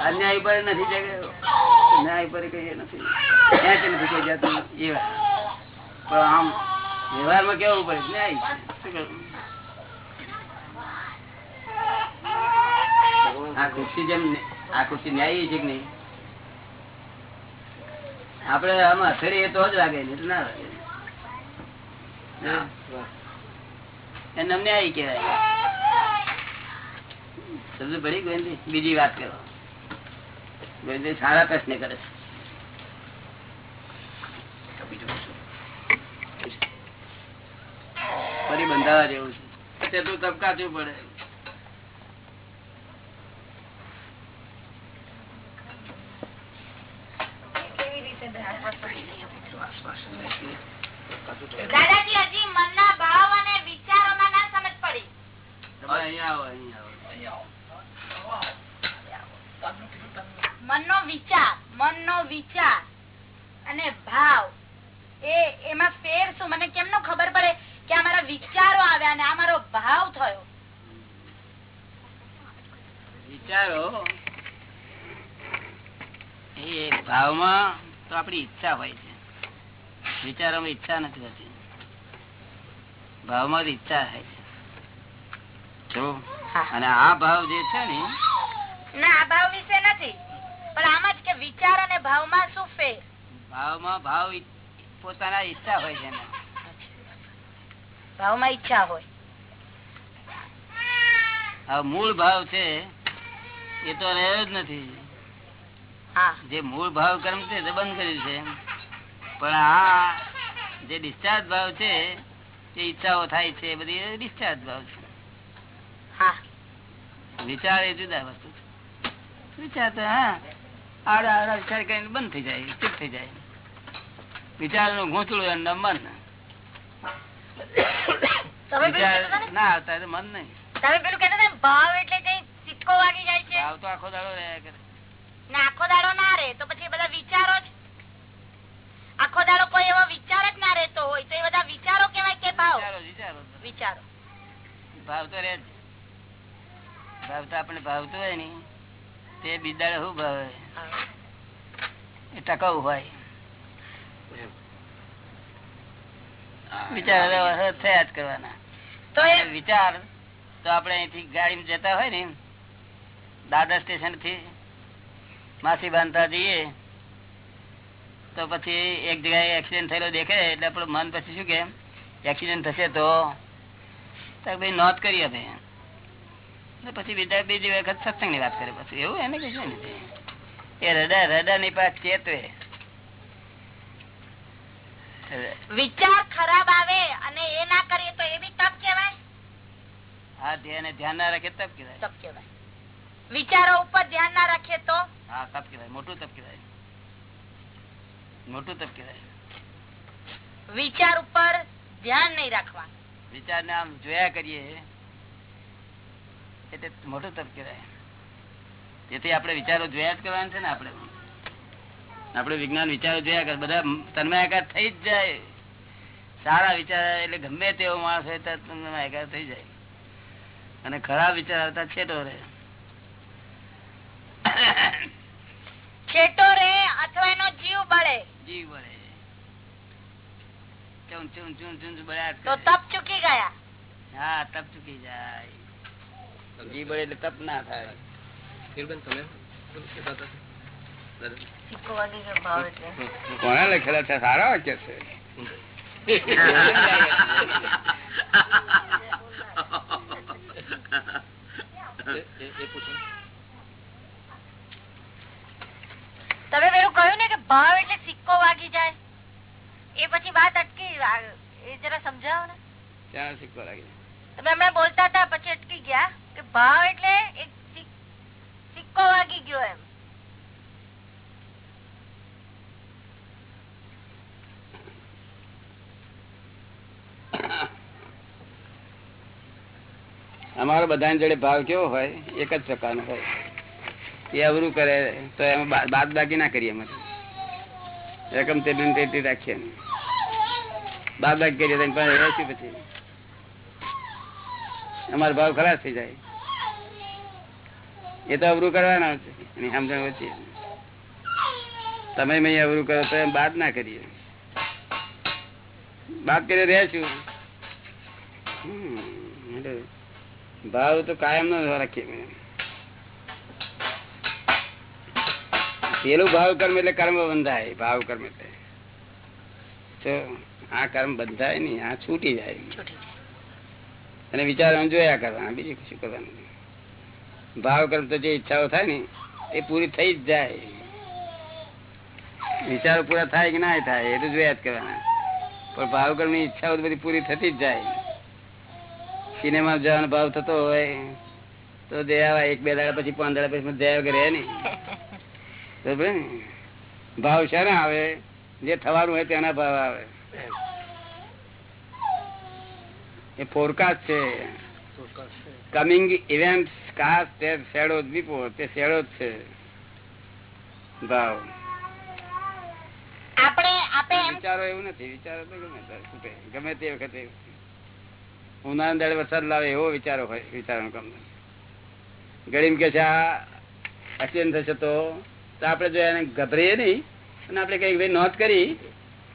અન્યાય પર નથી ન્યાય પર કઈ નથી. પર નથી કોઈ જાતનું એ પણ આમ વ્યવહારમાં કેવું પડે? ન્યાય? આ ખુરશી જેમ આ ખુરશી ન્યાયી છે કે નહીં? આપડે આમાં અથડીએ તો જ લાગે ને ના લાગે. એને આવી કેવાય સમજ પડી ગોવિંદજી? બીજી વાત કરો. ગોવિંદી સારા પ્રશ્ન કરે છે. ફરી બંધાવા જેવું છે. તે તો તબકાચું પડે દાદાજી હજી મનના ભાવ અને વિચારોમાં ના સમજ પડી તમે અહીંયા આવો અહીંયા આવો મનનો વિચાર મનનો વિચાર અને ભાવ એ એમાં ફેર શું મને કેમનો ખબર પડે કે આ મારા વિચારો આવ્યા અને આ મારો ભાવ થયો વિચારો એ ભાવમાં તો આપણી ઈચ્છા હોય છે વિચારોમાં ઈચ્છા નથી હોતી. ભાવમાં જ ઈચ્છા છે. જો અને આ ભાવ જે છે ને ના આ ભાવ વિશે નથી. પણ આમ જ કે વિચાર અને ભાવમાં શું ફેર? ભાવમાં ભાવ પોતાના ઈચ્છા હોય છે ભાવમાં ઈચ્છા હોય. મૂળ ભાવ છે એ તો રહ્યો જ નથી. જે મૂળ ભાવ કર્મ છે તે બંધ કર્યું છે. પણ આ જે ડિસ્ચાર્જ ભાવ છે એ ઈચ્છાઓ થાય છે બધી ડિસ્ચાર્જ ભાવ છે. વિચાર એ જુદા વસ્તુ વિચાર તો હા આડા આડા વિચાર કરીને બંધ થઈ જાય ચૂપ થઈ જાય. વિચારનું ઘૂંચડું એનું મન. વિચાર ને? આવતા મન નહીં. તમે પેલું કહેતા ભાવ એટલે કઈ વાગી જાય છે. ભાવ તો આખો દાડો રહ્યા કરે. ના આખો દાડો ના રે તો પછી બધા વિચારો જ આખો દાડો કોઈ એવો વિચાર જ ના રહેતો હોય તો એ બધા વિચારો કેવાય કે ભાવ? વિચારો ભાવ તો રે ભાવ તો આપણે ભાવતો હોય ને તે બિદાડે શું ભાવે? એ ટકાઉ હોય. વિચાર થયા જ કરવાના. તો એ વિચાર તો આપણે અહીંથી ગાડીમાં જતા હોય ને દાદર સ્ટેશનથી માસી બાંધતા જઈએ તો પછી એક જગ્યાએ એક્સિડન્ટ થયેલો દેખે એટલે આપણું મન પછી શું કે એક્સિડન્ટ થશે તો ભાઈ નોંધ કરી આપે. પછી બીજા બીજી વખત સત્સંગની વાત કરે પછી. એવું એને કઈ ને એ રડા રડા ની પાસ ચેતવે. વિચાર ખરાબ આવે અને એ ના કરીએ તો એ બી તપ કેવાય હા ધ્યાન ધ્યાન ના રાખે તપ કહેવાય. તપ કેવાય વિચારો ઉપર ધ્યાન ના રાખીએ તો? હા તપ કહેવાય. મોટું તપ કહેવાય. મોટું તપ કહેવાય. વિચાર ઉપર ધ્યાન નહીં રાખવા વિચાર ને આમ જોયા કરીએ એટલે મોટું તપ કહેવાય. તેથી આપણે વિચારો જોયા જ કરવાના છે ને આપણે. આપણે વિજ્ઞાન વિચારો જોયા કરે બધા તન્મયાકાર થઈ જ જાય. સારા વિચાર એટલે ગમે તેવો માણસ હોય તો તન્મયાકાર થઈ જાય. અને ખરાબ વિચાર આવતા છેટો રહે. છેટો રે અથવા એનો જીવ બળે. જીવ બળે ચૂન ચૂન ચૂન ચૂન બળ્યા જ તો કરે. તપ ચૂકી ગયા હા તપ ચૂકી જાય જીવ બળે એટલે તપ ના થાય હિરબેન તમે શું કહેતા હતા? દાદા. સિક્કો વાગી ગયો ભાવ એટલે કોને લખેલા છે સારા વાક્ય છે એ- એ- એ પૂછો. તમે પેલું કહ્યું ને કે ભાવ એટલે સિક્કો વાગી જાય. એ પછી વાત અટકી એ જરા સમજાવો ને. ક્યાં સિક્કો લાગી તમે હમણાં બોલતા હતા પછી અટકી ગયા કે ભાવ એટલે એક સિક્કો વાગી ગયો એમ. અમારો બધા જોડે ભાવ કેવો હોય? એક જ પ્રકારનો હોય. એ અવરું કરે, તો એમાં બાદ બાકી ના કરીએ અમે રકમ તેટલી તેટલી રાખીએ. બાદ બાકી કરીએ પણ રહેશે પછી. અમારો ભાવ ખરાબ થઈ જાય. એ તો અવરું કરવાના છે. એની સમજણ ઓછી. તમે મેં અવરું કરો તો એમ બાદ ના કરીએ. બાદ કરી રહેશું. ભાવ તો કાયમ નો રાખીએ. પેલું ભાવ કર્મ એટલે કર્મ બંધાય ભાવ કર્મ એટલે આ કર્મ બંધાય નઈ આ છૂટી જાય. અને વિચાર જોયા કરવાના બીજું કશું કરવાનું ભાવ કર્મ તો જે ઈચ્છાઓ થાય ને એ પૂરી થઈ જ જાય. વિચારો પૂરા થાય કે ના થાય એ તો જોયા જ કરવાના. પણ ભાવ કર્મની ઈચ્છાઓ બધી પૂરી થતી જ જાય. સિનેમા જવાનો ભાવ થતો હોય તો દયા એક બે દાડા પછી પાંચ દાડા પછી દયા વગર રહે ને બરોબર ને? ભાવ શાના આવે? જે થવાનું હોય તેના ભાવ આવે. એ ફોરકાસ્ટ છે. કમિંગ ઇવેન્ટ કાસ્ટ શેડો દીપો તે શેડો જ છે. ભાવ. વિચારો એવું નથી વિચારો તો ગમે ગમે તે વખતે ઉનાળા દાડે વરસાદ લાવે એવો વિચારો હોય વિચારવાનું કામ ગરીબ કે છે આ એક્સિડન્ટ થશે તો તો આપડે જો એને ગભરીએ નહીં અને આપડે કઈ ભાઈ નોંધ કરી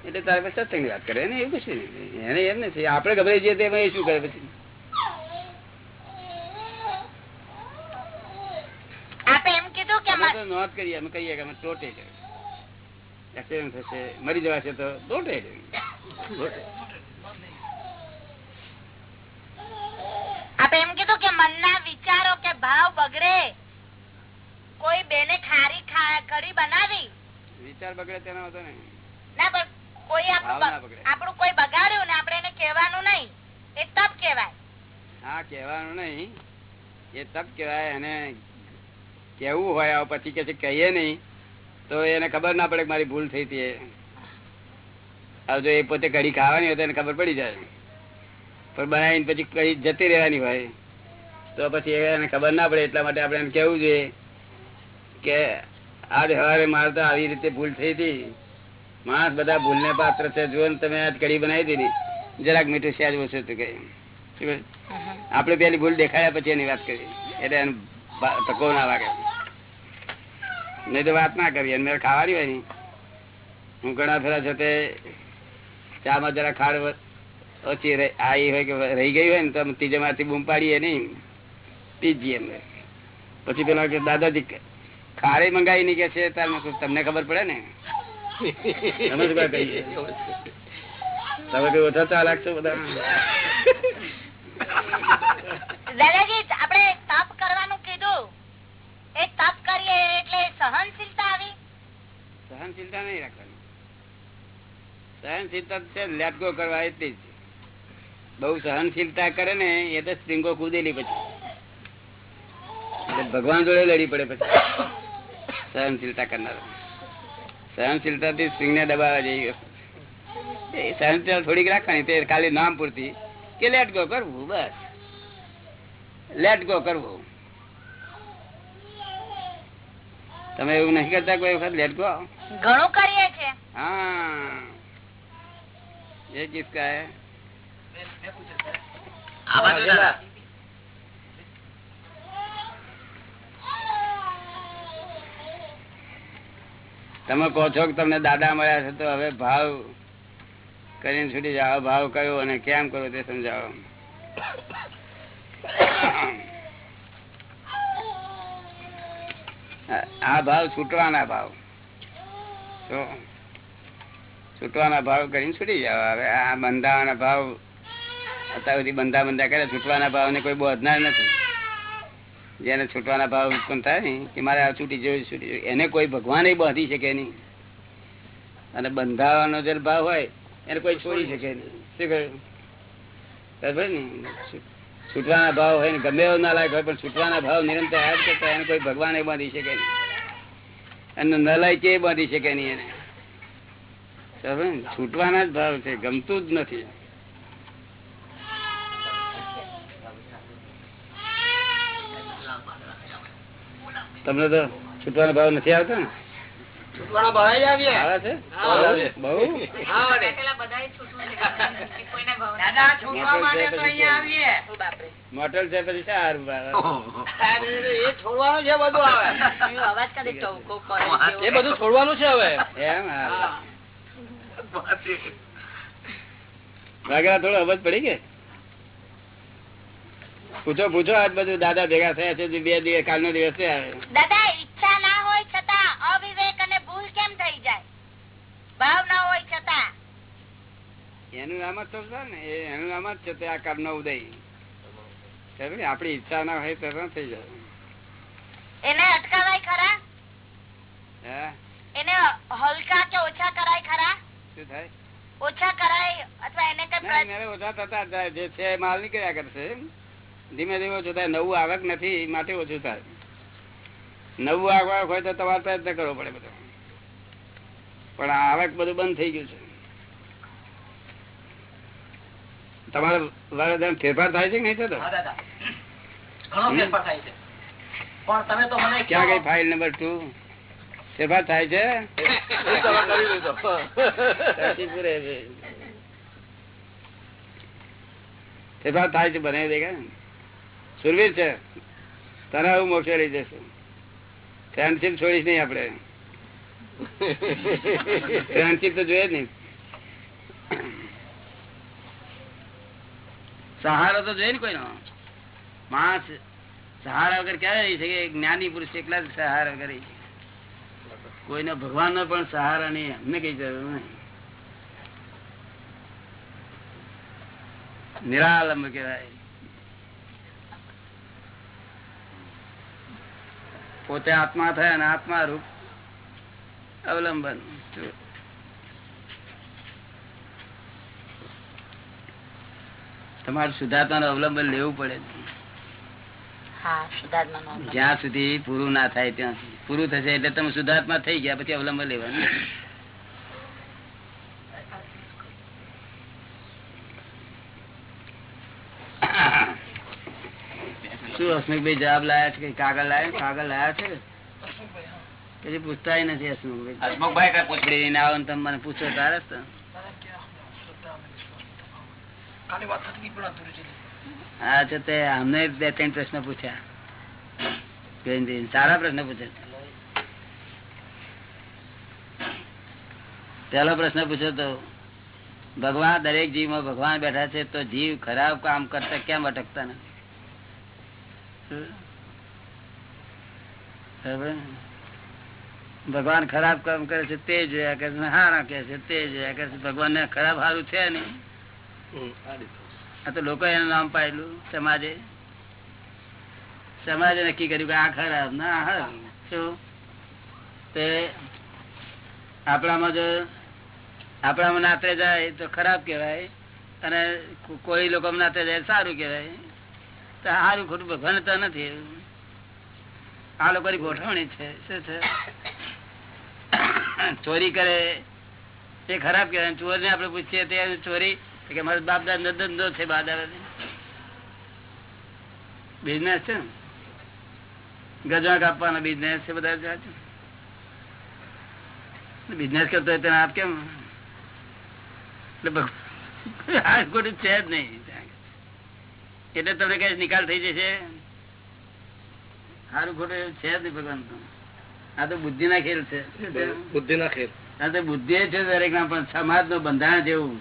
એટલે તારે પછી સત્સંગની વાત કરે ને એવું કશું નહીં. એને એમ નથી. આપડે ગભરાઈ જઈએ તો એ શું કરે પછી? નોંધ કરીએ અમે કહીએ કે અમે ટોટે એક્સિડન્ટ થશે મરી જવાશે તો ટોટે આપણે એમ કીધું કે મનના વિચારો કે ભાવ બગડે. કોઈ બેને ખારી કઢી બનાવી? વિચાર બગડે તેનો હતો ને. ના પણ કોઈ આપણું. આપણું કોઈ બગાડ્યું ને આપણે એને કહેવાનું નહીં. એ તપ કહેવાય. હા કહેવાનું નહીં. એ તપ કહેવાય અને કેવું હોય પછી કે કહીએ નહીં તો એને ખબર ના પડે મારી ભૂલ થઈ હતી. હવે જો એ પોતે કઢી ખાવાની હોય તો એને ખબર પડી જાય. પણ બનાવીને પછી કઢી જતી રહેવાની હોય તો પછી એને ખબર ના પડે એટલા માટે આપણે એને કેવું જોઈએ. કે આજ સવારે મારે તો આવી રીતે ભૂલ થઈ હતી. માણસ બધા ભૂલને પાત્ર છે. જો ને તમે આજ કઢી બનાવી દીધી. જરાક મીઠું સહેજ ઓછું હતું શું આપણે પેલી ભૂલ દેખાડ્યા પછી એની વાત કરી. એટલે એને ધક્કો ના લાગે. નહીં તો વાત ના કરી. એને મેં ખાવાની હોય ને હું ઘણા ફેરા છે તે ચામાં જરા ખાડ ઓછી આવી હોય કે રહી ગઈ હોય ને તો ત્રીજા માંથી બૂમ પાડીએ નહીં. પીજીએ પછી પેલા કે દાદાજી ખારી મંગાવી નહીં કે છે તાર તમને ખબર પડે ને? તમે કઈ ઓછા ચા લાગશો બધા? દાદાજી આપણે તપ કરવાનું કીધું. એ તપ કરીએ એટલે સહનશીલતા આવી. સહનશીલતા નહીં રાખવાની. સહનશીલતા છે લેટ ગો કરવા એટલી જ બહુ સહનશીલતા કરે ને એ તો કૂદેલી પછી. ભગવાન જોડે લડી પડે પછી. સહનશીલતા કરનાર. સહનશીલતા થી સિંહ ને દબાવવા જઈએ સહનશીલતા થોડીક રાખવાની તે ખાલી નામ પૂરતી. કે લેટ ગો કરવું બસ. લેટ ગો કરવું. તમે એવું નહીં કરતા કોઈ વખત લેટ ગો ઘણું કરીએ છે. હા. એ કિસકા હે તમે કહો છો કે તમને દાદા મળ્યા છે, તો હવે ભાવ કરીને છૂટી જાઓ, ભાવ કયો અને કેમ કરો તે સમજાવો. આ- ભાવ છૂટવાના ભાવ. છૂટવાના ભાવ કરીને છૂટી જાઓ. હવે આ બંધાવાના ભાવ અત્યાર સુધી બંધા બંધા કરે છૂટવાના ભાવ ને કોઈ બોધનાર નથી. જેને છૂટવાના ભાવ ઉત્પન્ન થાય ને, કે મારે આ છૂટી જવું છૂટી જવું એને કોઈ ભગવાન બાંધી શકે નહીં. અને બંધાવાનો જે ભાવ હોય, એને કોઈ છોડી શકે નહીં. શું કહ્યું? છૂ- છૂટવાના ભાવ હોય ને, ગમે એવો ના લાયક હોય, પણ છૂટવાના ભાવ નિરંતર યાદ કરતા એને કોઈ ભગવાન બાંધી શકે નહીં. અને નલાય કે બાંધી શકે નહીં એને. છૂટવાના જ ભાવ છે, ગમતું જ નથી. તમને તો છૂટવાનો ભાવ નથી આવતો ને? છૂટવાનો ભાવ જ આવીએ. આવે છે? હા. બહુ? હા ને. દાદા છોડવા માટે તો અહીંયા આવીએ. મોટલ છે પછી સારું એ છોડવાનું છે બધું આવે. અવાજ કાઢે ટવકો કરે એ બધું છોડવાનું છે હવે. એમ હા. થોડો અવાજ પડી કે પૂછો પૂછો આજ બધું દાદા ભેગા થયા છે બે દિવસ કાલનો દિવસ છે દાદા ઈચ્છા ના હોય છતાં અવિવેક અને ભૂલ કેમ થઈ જાય? ભાવ ના હોય છતાં. એનું નામ જ થશે ને એનું નામ જ છે તે આ કર્મનો ઉદય. આપડી ઈચ્છા ના હોય તો થઈ જાય? એને અટકાવાય ખરા? હે? એને હલકા કે ઓછા કરાય ખરા? શું થાય? ઓછા કરાય અથવા એને કઈ ઓછા થતા. જે છે માલ નીકળ્યા કરશે ધીમે ધીમે ઓછું થાય. નવું આવક નથી માટે ઓછું થાય. નવું આવક હોય તો તમારે પ્રયત્ન કરવો પડે બધો. પણ આવક બધું બંધ થઈ ગયું છે. તમારે વારે ફેરફાર થાય છે કે નહીં થતો હા દાદા. ઘણો ફેરફાર થાય છે. પણ તમે તો મને ક્યાં ગઈ ફાઇલ નંબર ટુ ફેરફાર થાય છે. ફેરફાર થાય છે બને દેખાય સુરવીર છે. તને આવું મોક્ષે લઈ જશે. ફ્રેન્ડશીપ છોડીશ નહીં આપણે. ફ્રેન્ડશીપ તો જોઈએ નહીં. સહારો તો જોઈએ ને કોઈનો. માણસ સહારા વગર ક્યારે રહી શકે? જ્ઞાની પુરુષ એકલા જ સહારા વગર રહી કોઈનો ભગવાન નો પણ સહારા નહીં. અમને કઈ જરૂર નહીં. નિરાલંબ કહેવાય. પોતે આત્મા થયા અને આત્મા રૂપ અવલંબન. તમારે શુદ્ધાત્મા અવલંબન લેવું પડે. જ્યાં સુધી પૂરું ના થાય ત્યાં સુધી. પૂરું થશે એટલે તમે શુદ્ધાત્મા થઈ ગયા પછી અવલંબન લેવાનું. શું હસમુખભાઈ જવાબ લાયા છે કાગળ લાયા? કાગળ લાયા છે? પછી પૂછતા નથી હસમુખભાઈ હસમુખભાઈ કઈ પૂછડી ને આવો તમે મને પૂછો તારે હા છે. તે અમને બે ત્રણ પ્રશ્ન પૂછ્યા. સારા પ્રશ્ન પૂછ્યા. પેલો પ્રશ્ન પૂછ્યો તો ભગવાન દરેક જીવમાં ભગવાન બેઠા છે તો જીવ ખરાબ કામ કરતા કેમ અટકતા નથી? ભગવાન ખરાબ કામ કરે છે તે જોયા કરે છે હારા કે છે તે જોયા કરે છે. ભગવાન ને ખરાબ સારું છે નહીં. આ તો લોકો એનું નામ પાડેલું સમાજે. સમાજે નક્કી કર્યું કે આ ખરાબ ના શું? તે આપણામાં જો આપણામાં નાતે જાય તો ખરાબ કહેવાય અને કોઈ લોકો નાતે જાય સારું કહેવાય. તો સારું ખોટું ભગવાનતા નથી. આ લોકોની ગોઠવણી છે, શું છે? ચોરી કરે, એ ખરાબ કહેવાય. ચોર ને આપડે પૂછીએ તે ચોરી, કે મારા બાપ દાદા ધંધો છે બા બિઝનેસ છે ને? ગજવા કાપવાનો બિઝનેસ છે બધા બિઝનેસ કરતો હોય તેને આપ કેમ? એટલે ખોટું છે જ નહીં. એટલે તમને કઈ નિકાલ થઈ જશે. સારું ખોટું એવું છે જ નહીં ભગવાન આ તો બુદ્ધિ ના ખેલ છે. બુદ્ધિ ના ખેલ. આ તો બુદ્ધિ છે દરેક ના પણ સમાજનું બંધારણ જેવું.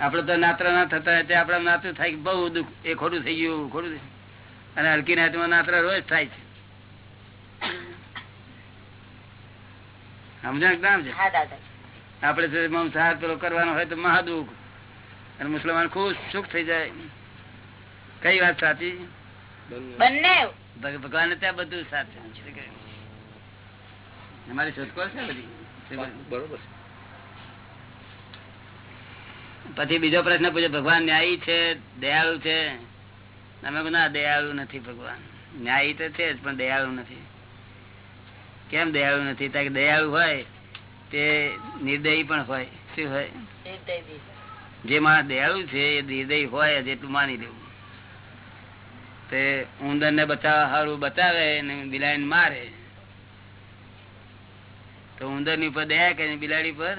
આપડે તો નાત્ર ના થતા હોય આપડે નાતું થાય કે બહુ દુઃખ. એ ખોટું થઈ ગયું ખોટું અને હલકી નાતમાં નાત્ર રોજ થાય છે. સમજણ કે ના સમજણ? હા દાદા. આપડે જો મંસાહાર પેલો કરવાનો હોય તો મહાદુખ. અને મુસલમાન ખુશ સુખ થઈ જાય. કઈ વાત સાચી? બંને. ભગવાન ત્યાં બધું સાચું. છે અમારી શોધખોળ છે બધી? બરોબર પછી બીજો પ્રશ્ન પૂછ્યો ભગવાન ન્યાયી છે દયાળુ છે? તમે ના દયાળુ નથી ભગવાન. ન્યાયી તો છે જ પણ દયાળુ નથી. કેમ દયાળુ નથી? ત્યાં દયાળુ હોય તે નિર્દયી પણ હોય. શું હોય? જે માણસ દયાળુ છે એ નિર્દયી હોય જેટલું એટલું માની લેવું. તે ઉંદર ને બચાવવા સારું બચાવે ને બિલાડી મારે. તો ઉંદરની ઉપર દયા કરીને બિલાડી પર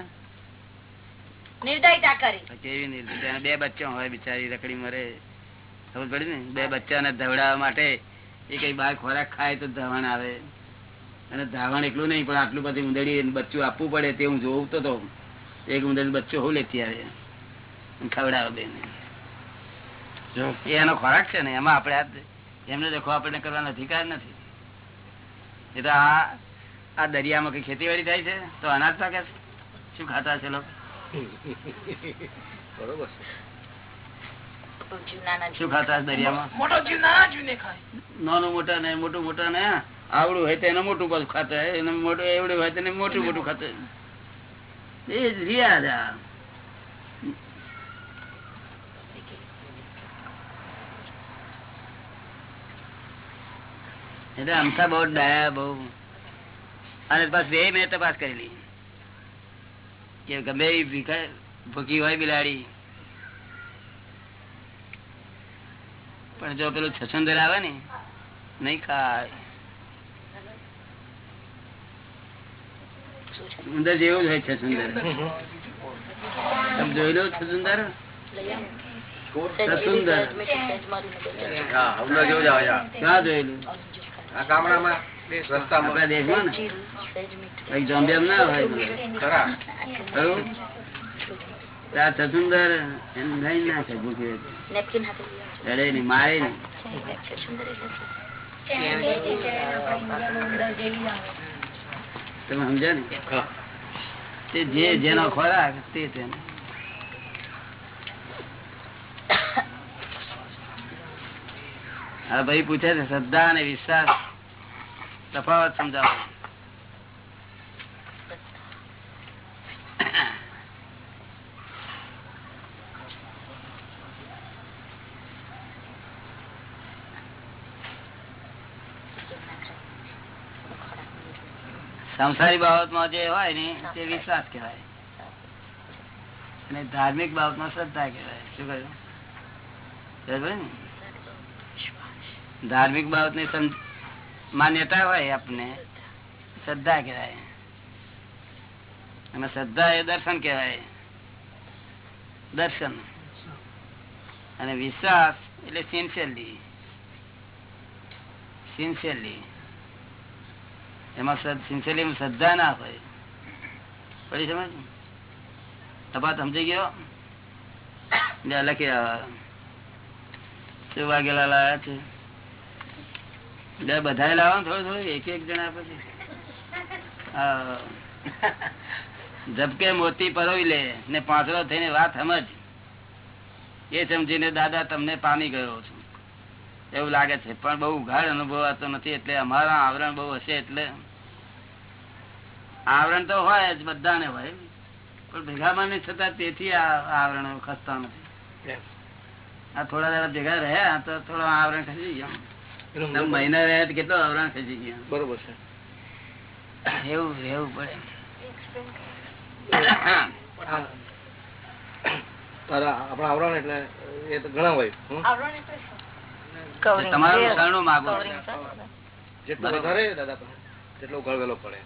નિર્દયતા કરી. કેવી નિર્દય બે બચ્ચા હોય બિચારી રખડી મરે. ખબર પડી ને? બે બચ્ચાને ધવડાવવા માટે એ કઈ બાર ખોરાક ખાય તો ધાવણ આવે. અને ધાવણ એટલું નહીં પણ આટલું બધી ઉંદડી બચ્ચું આપવું પડે તે હું જોઉં તો એક ઉંદર બચ્ચો હું લેતી આવે. ખવડાવે બેન. એનો ખોરાક છે ને એમાં આપણે એમને દેખો આપણને કરવાનો અધિકાર નથી. એ તો આ આ દરિયામાં કઈ ખેતીવાડી થાય છે તો અનાજ પાકે શું ખાતા છે લોકો? બરોબર મોટો શું ખાતા દરિયામાં? મોટો જીવ નાના જીવ ને ખાય. નાનું મોટા ને મોટું મોટા ને આવડું હોય તો એને મોટું પાછું ખાતા એને મોટું એવડું હોય તો મોટું મોટું. ખાતા એ જ રિયાજ આ. એટલે અમથા બહુ ડાયા બહુ. અને બસ બે મેં તપાસ કરેલી. કે ગમે ભૂકી હોય બિલાડી. પણ જો પેલું છસુંદર આવે ને નહીં ખાય. ઉંદર જેવું જ હોય છસુંદર તમે જોયેલું છસુંદર છસુંદર હા હમણાં જેવું જ આવે ક્યાં જોયેલું. આ ગામડામાં રસ્તામાં દેશમાં ને. કઈ ના હોય ખરા. આ છસુંદર એને લઈ નાખે ભૂખી. ચડે નહીં મારે નહીં. તમે સમજ્યા ને? તે જે જેનો ખોરાક તે તેને હા ભાઈ પૂછે છે શ્રદ્ધા અને વિશ્વાસ. તફાવત સમજાવો સંસારી બાબતમાં જે હોય ને, તે વિશ્વાસ કહેવાય. અને ધાર્મિક બાબતમાં શ્રદ્ધા કહેવાય. શું કહ્યું? ને? ધાર્મિક બાબતની સમ- માન્યતા હોય આપને, શ્રદ્ધા કહેવાય. અને શ્રદ્ધા એ દર્શન કહેવાય. દર્શન. અને વિશ્વાસ એટલે સિન્સિયરલી સિન્સિયરલી એમાં સિન્સિયરલી શ્રદ્ધા ના હોય. પડી સમજ? તપાસ સમજી ગયો? લખી આવ્યા શું વાગેલા લાયા છે? બધા લાવો થોડું થોડું એક એક જણા પછી. ઝબકે મોતી પરોવી લે ને પાંચડો થઈને વાત સમજ. એ સમજીને દાદા તમને પામી ગયો છું. એવું લાગે છે પણ બહુ ગાઢ અનુભવાતો નથી એટલે અમારા આવરણ બહુ હશે એટલે. આવરણ તો હોય જ બધાને હોય. પણ ભેગામાં નહીં છતાં તેથી આ આવરણ ખસતા નથી. આ થોડા દાડા ભેગા રહ્યા તો થોડો આવરણ ખસી ગયા. મહિના રહ્યા કેટલો આવરણ ખસી ગયા. બરોબર છે. એવું રહેવું પડે. આપણા આવરણ એટલે એ તો ઘણા હોય. તમારું શરણું માગો જેટલું વધારે દાદા ગળવેલો પડે.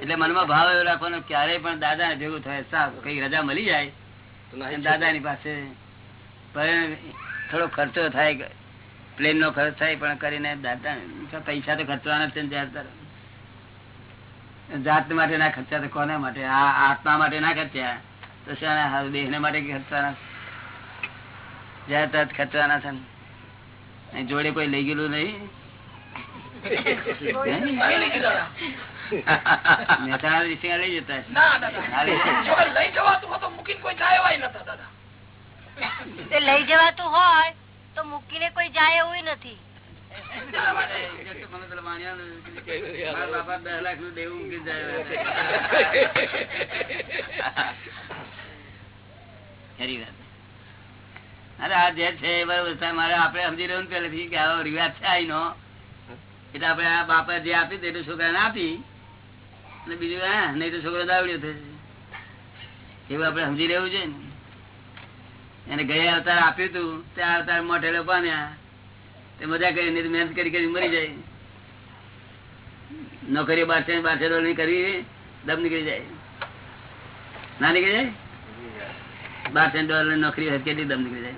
એટલે મનમાં ભાવ એવો રાખવાનો ક્યારેય પણ દાદા ભેગું થાય સારું કઈ રજા મળી જાય તો દાદા ની પાસે થોડો ખર્ચો થાય પ્લેન નો ખર્ચ થાય પણ કરીને દાદા પૈસા તો ખર્ચવાના જ છે ને જ્યારે તારે. જાત માટે ના ખર્ચા તો કોના માટે? આ આત્મા માટે ના ખર્ચ્યા. તો શાના દેહ ને માટે ખર્ચવાના? જયારે તરત ખર્ચવાના છે જોડે કોઈ લઈ ગયેલું નહીં? મહેસાણા રિક્ષા જતા. જાય. જાય લઈ જવાતું હોય તો મૂકીને કોઈ જાય એવું નથી. અરે આ જે છે મારે આપડે સમજી રહ્યું પેલેથી કે આવો રિવાજ છે આઈનો. એટલે આપડે આ બાપા જે આપી તે છોકરાને આપી. અને બીજું, હા, નહીં તો છોકરો દાવડ્યો થશે. એવું આપડે સમજી રહ્યું છે ને. એને ગયા અવતાર આપ્યું તું, ત્યાં અવતાર મોઢેલો પામ્યા. તે મજા કરી, નહીં મહેનત કરી કરી મરી જાય. નોકરીઓ બારસે બારસે ડોલર કરી, દમ નીકળી જાય. ના નીકળી જાય? બારસે ડોલર નોકરી કેટલી દમ નીકળી જાય.